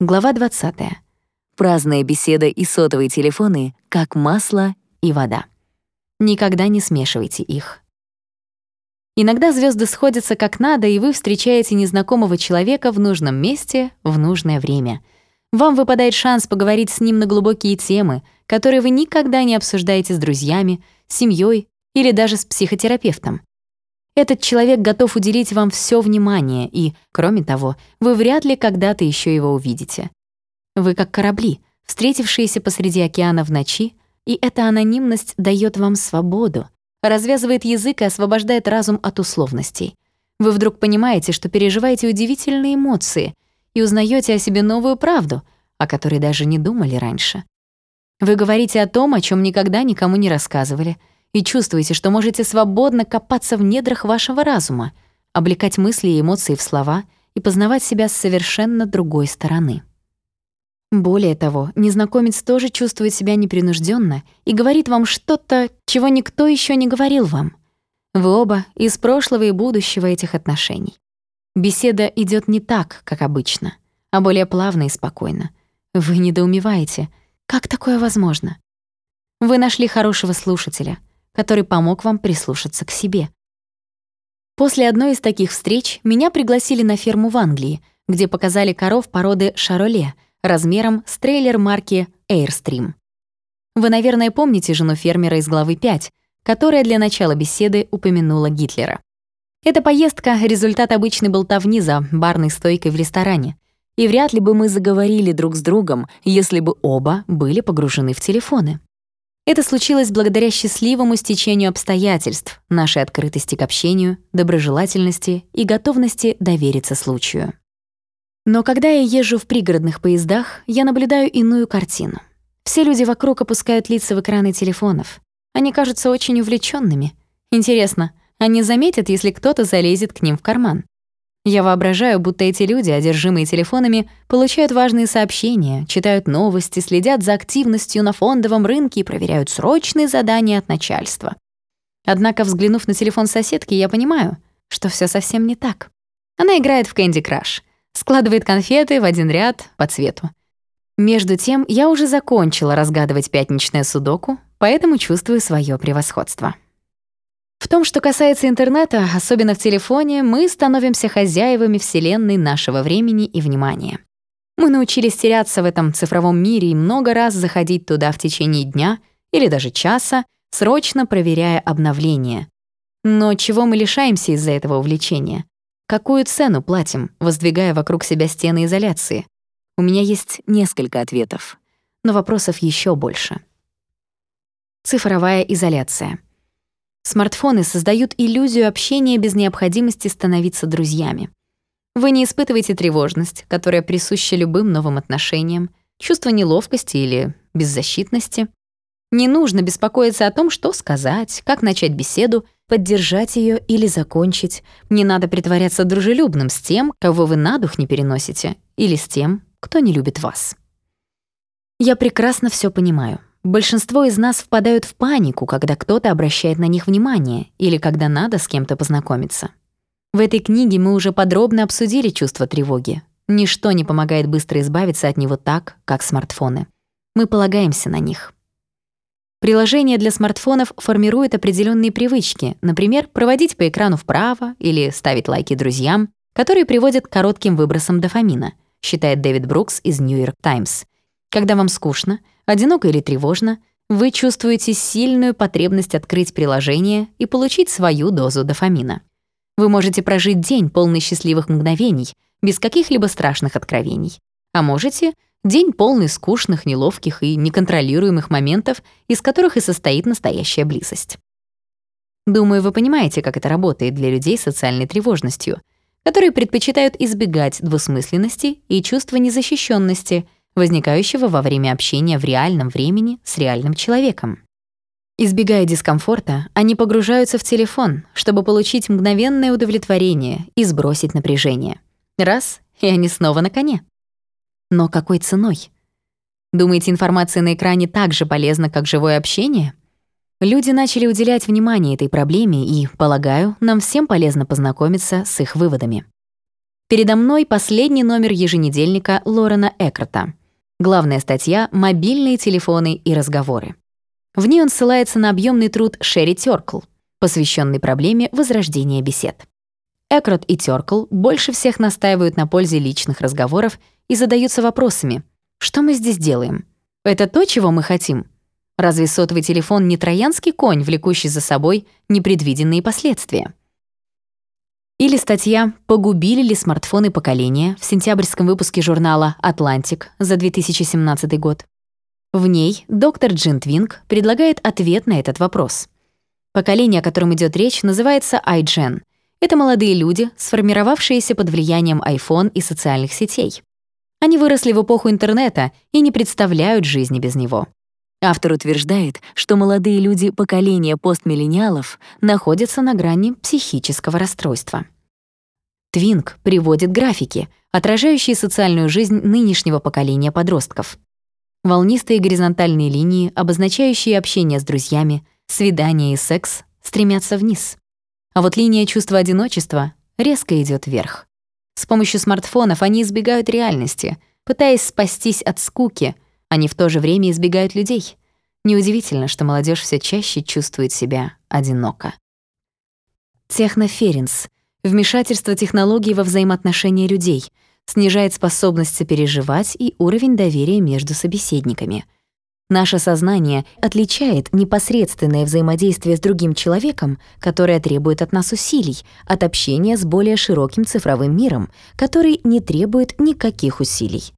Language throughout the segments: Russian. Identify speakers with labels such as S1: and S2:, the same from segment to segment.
S1: Глава 20. Праздная беседа и сотовые телефоны как масло и вода. Никогда не смешивайте их. Иногда звезды сходятся как надо, и вы встречаете незнакомого человека в нужном месте в нужное время. Вам выпадает шанс поговорить с ним на глубокие темы, которые вы никогда не обсуждаете с друзьями, семьей или даже с психотерапевтом. Этот человек готов уделить вам все внимание, и, кроме того, вы вряд ли когда-то еще его увидите. Вы как корабли, встретившиеся посреди океана в ночи, и эта анонимность дает вам свободу, развязывает язык и освобождает разум от условностей. Вы вдруг понимаете, что переживаете удивительные эмоции и узнаете о себе новую правду, о которой даже не думали раньше. Вы говорите о том, о чем никогда никому не рассказывали — и чувствуете, что можете свободно копаться в недрах вашего разума, облекать мысли и эмоции в слова и познавать себя с совершенно другой стороны. Более того, незнакомец тоже чувствует себя непринужденно и говорит вам что-то, чего никто еще не говорил вам. Вы оба из прошлого и будущего этих отношений. Беседа идет не так, как обычно, а более плавно и спокойно. Вы недоумеваете, как такое возможно? Вы нашли хорошего слушателя — который помог вам прислушаться к себе. После одной из таких встреч меня пригласили на ферму в Англии, где показали коров породы шароле размером с трейлер марки Airstream. Вы, наверное, помните жену фермера из главы 5, которая для начала беседы упомянула Гитлера. Эта поездка — результат обычной болтовни за барной стойкой в ресторане. И вряд ли бы мы заговорили друг с другом, если бы оба были погружены в телефоны. Это случилось благодаря счастливому стечению обстоятельств, нашей открытости к общению, доброжелательности и готовности довериться случаю. Но когда я езжу в пригородных поездах, я наблюдаю иную картину. Все люди вокруг опускают лица в экраны телефонов. Они кажутся очень увлеченными. Интересно, они заметят, если кто-то залезет к ним в карман? Я воображаю, будто эти люди, одержимые телефонами, получают важные сообщения, читают новости, следят за активностью на фондовом рынке и проверяют срочные задания от начальства. Однако, взглянув на телефон соседки, я понимаю, что все совсем не так. Она играет в Candy Crush, складывает конфеты в один ряд по цвету. Между тем, я уже закончила разгадывать пятничное судоку, поэтому чувствую свое превосходство. В том, что касается интернета, особенно в телефоне, мы становимся хозяевами вселенной нашего времени и внимания. Мы научились теряться в этом цифровом мире и много раз заходить туда в течение дня или даже часа, срочно проверяя обновления. Но чего мы лишаемся из-за этого увлечения? Какую цену платим, воздвигая вокруг себя стены изоляции? У меня есть несколько ответов, но вопросов еще больше. Цифровая изоляция — Смартфоны создают иллюзию общения без необходимости становиться друзьями. Вы не испытываете тревожность, которая присуща любым новым отношениям, чувство неловкости или беззащитности. Не нужно беспокоиться о том, что сказать, как начать беседу, поддержать ее или закончить. Не надо притворяться дружелюбным с тем, кого вы на дух не переносите, или с тем, кто не любит вас. Я прекрасно все понимаю. Большинство из нас впадают в панику, когда кто-то обращает на них внимание или когда надо с кем-то познакомиться. В этой книге мы уже подробно обсудили чувство тревоги. Ничто не помогает быстро избавиться от него так, как смартфоны. Мы полагаемся на них. Приложение для смартфонов формирует определенные привычки, например, проводить по экрану вправо или ставить лайки друзьям, которые приводят к коротким выбросам дофамина, считает Дэвид Брукс из New York Times. Когда вам скучно — одиноко или тревожно, вы чувствуете сильную потребность открыть приложение и получить свою дозу дофамина. Вы можете прожить день полный счастливых мгновений, без каких-либо страшных откровений. А можете — день полный скучных, неловких и неконтролируемых моментов, из которых и состоит настоящая близость. Думаю, вы понимаете, как это работает для людей с социальной тревожностью, которые предпочитают избегать двусмысленности и чувства незащищенности, возникающего во время общения в реальном времени с реальным человеком. Избегая дискомфорта, они погружаются в телефон, чтобы получить мгновенное удовлетворение и сбросить напряжение. Раз — и они снова на коне. Но какой ценой? Думаете, информация на экране так же полезна, как живое общение? Люди начали уделять внимание этой проблеме, и, полагаю, нам всем полезно познакомиться с их выводами. Передо мной последний номер еженедельника Лорена Экрота. Главная статья «Мобильные телефоны и разговоры». В ней он ссылается на объемный труд Шерри Тёркл, посвященный проблеме возрождения бесед. Экрот и Тёркл больше всех настаивают на пользе личных разговоров и задаются вопросами «Что мы здесь делаем? Это то, чего мы хотим? Разве сотовый телефон не троянский конь, влекущий за собой непредвиденные последствия?» Или статья «Погубили ли смартфоны поколения» в сентябрьском выпуске журнала «Атлантик» за 2017 год. В ней доктор Джин Твинг предлагает ответ на этот вопрос. Поколение, о котором идет речь, называется iGen. Это молодые люди, сформировавшиеся под влиянием iPhone и социальных сетей. Они выросли в эпоху интернета и не представляют жизни без него. Автор утверждает, что молодые люди поколения постмиллениалов находятся на грани психического расстройства. Твинг приводит графики, отражающие социальную жизнь нынешнего поколения подростков. Волнистые горизонтальные линии, обозначающие общение с друзьями, свидания и секс, стремятся вниз. А вот линия чувства одиночества резко идет вверх. С помощью смартфонов они избегают реальности, пытаясь спастись от скуки — они в то же время избегают людей. Неудивительно, что молодежь все чаще чувствует себя одиноко. Техноференс — вмешательство технологий во взаимоотношения людей, снижает способность сопереживать и уровень доверия между собеседниками. Наше сознание отличает непосредственное взаимодействие с другим человеком, которое требует от нас усилий, от общения с более широким цифровым миром, который не требует никаких усилий.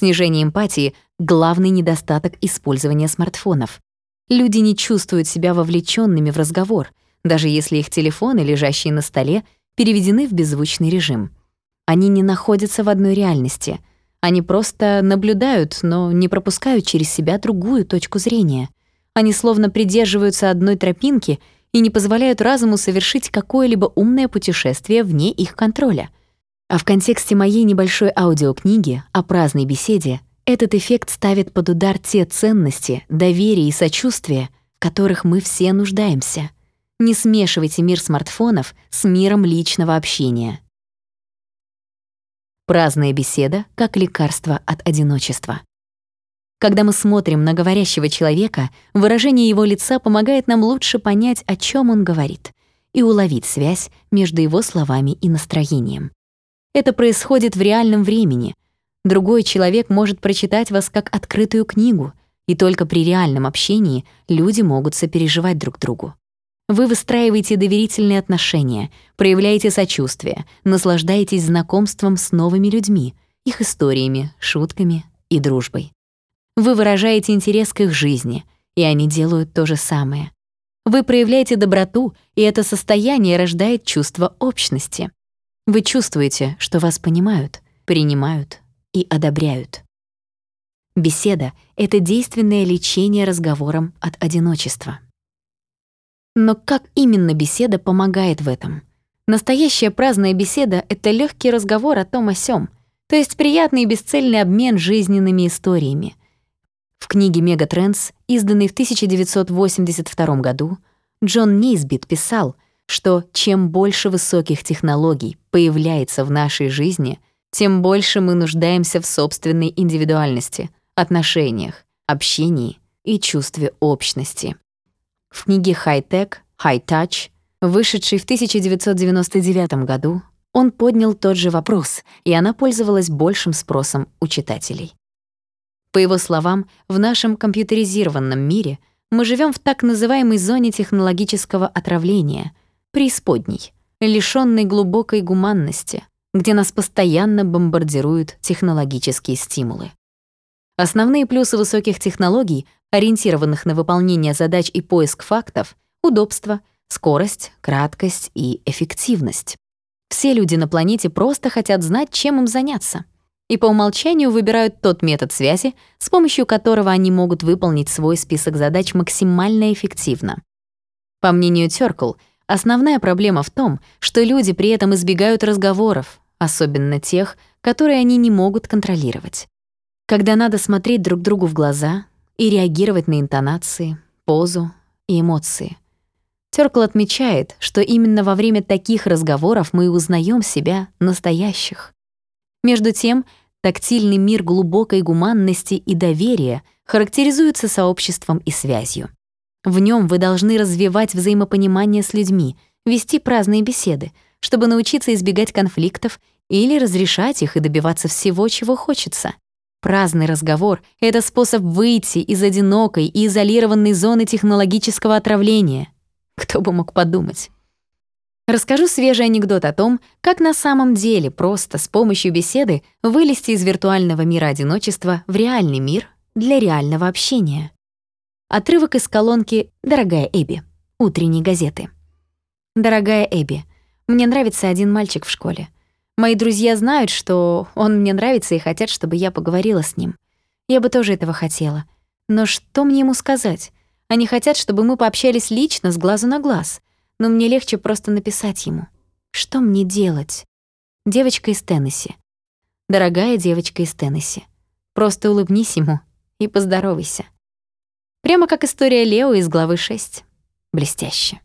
S1: Снижение эмпатии — главный недостаток использования смартфонов. Люди не чувствуют себя вовлеченными в разговор, даже если их телефоны, лежащие на столе, переведены в беззвучный режим. Они не находятся в одной реальности. Они просто наблюдают, но не пропускают через себя другую точку зрения. Они словно придерживаются одной тропинки и не позволяют разуму совершить какое-либо умное путешествие вне их контроля — а в контексте моей небольшой аудиокниги о праздной беседе этот эффект ставит под удар те ценности, доверие и сочувствие, в которых мы все нуждаемся. Не смешивайте мир смартфонов с миром личного общения. Праздная беседа как лекарство от одиночества. Когда мы смотрим на говорящего человека, выражение его лица помогает нам лучше понять, о чем он говорит, и уловить связь между его словами и настроением. Это происходит в реальном времени. Другой человек может прочитать вас как открытую книгу, и только при реальном общении люди могут сопереживать друг другу. Вы выстраиваете доверительные отношения, проявляете сочувствие, наслаждаетесь знакомством с новыми людьми, их историями, шутками и дружбой. Вы выражаете интерес к их жизни, и они делают то же самое. Вы проявляете доброту, и это состояние рождает чувство общности. Вы чувствуете, что вас понимают, принимают и одобряют. Беседа — это действенное лечение разговором от одиночества. Но как именно беседа помогает в этом? Настоящая праздная беседа — это легкий разговор о том о сём, то есть приятный и бесцельный обмен жизненными историями. В книге «Мегатрендс», изданной в 1982 году, Джон Нейсбит писал — что чем больше высоких технологий появляется в нашей жизни, тем больше мы нуждаемся в собственной индивидуальности, отношениях, общении и чувстве общности. В книге «High Touch», вышедшей в 1999 году, он поднял тот же вопрос, и она пользовалась большим спросом у читателей. По его словам, в нашем компьютеризированном мире мы живем в так называемой зоне технологического отравления — преисподней, лишённой глубокой гуманности, где нас постоянно бомбардируют технологические стимулы. Основные плюсы высоких технологий, ориентированных на выполнение задач и поиск фактов — удобство, скорость, краткость и эффективность. Все люди на планете просто хотят знать, чем им заняться, и по умолчанию выбирают тот метод связи, с помощью которого они могут выполнить свой список задач максимально эффективно. По мнению Тёркл, Основная проблема в том, что люди при этом избегают разговоров, особенно тех, которые они не могут контролировать. Когда надо смотреть друг другу в глаза и реагировать на интонации, позу и эмоции. Сёркл отмечает, что именно во время таких разговоров мы узнаем себя настоящих. Между тем, тактильный мир глубокой гуманности и доверия характеризуется сообществом и связью. В нем вы должны развивать взаимопонимание с людьми, вести праздные беседы, чтобы научиться избегать конфликтов или разрешать их и добиваться всего, чего хочется. Праздный разговор — это способ выйти из одинокой и изолированной зоны технологического отравления. Кто бы мог подумать? Расскажу свежий анекдот о том, как на самом деле просто с помощью беседы вылезти из виртуального мира одиночества в реальный мир для реального общения. Отрывок из колонки «Дорогая Эбби» утренней газеты. «Дорогая Эбби, мне нравится один мальчик в школе. Мои друзья знают, что он мне нравится и хотят, чтобы я поговорила с ним. Я бы тоже этого хотела. Но что мне ему сказать? Они хотят, чтобы мы пообщались лично, с глазу на глаз. Но мне легче просто написать ему. Что мне делать? Девочка из Теннесси. Дорогая девочка из Теннесси. Просто улыбнись ему и поздоровайся. Прямо как история Лео из главы 6. Блестяще.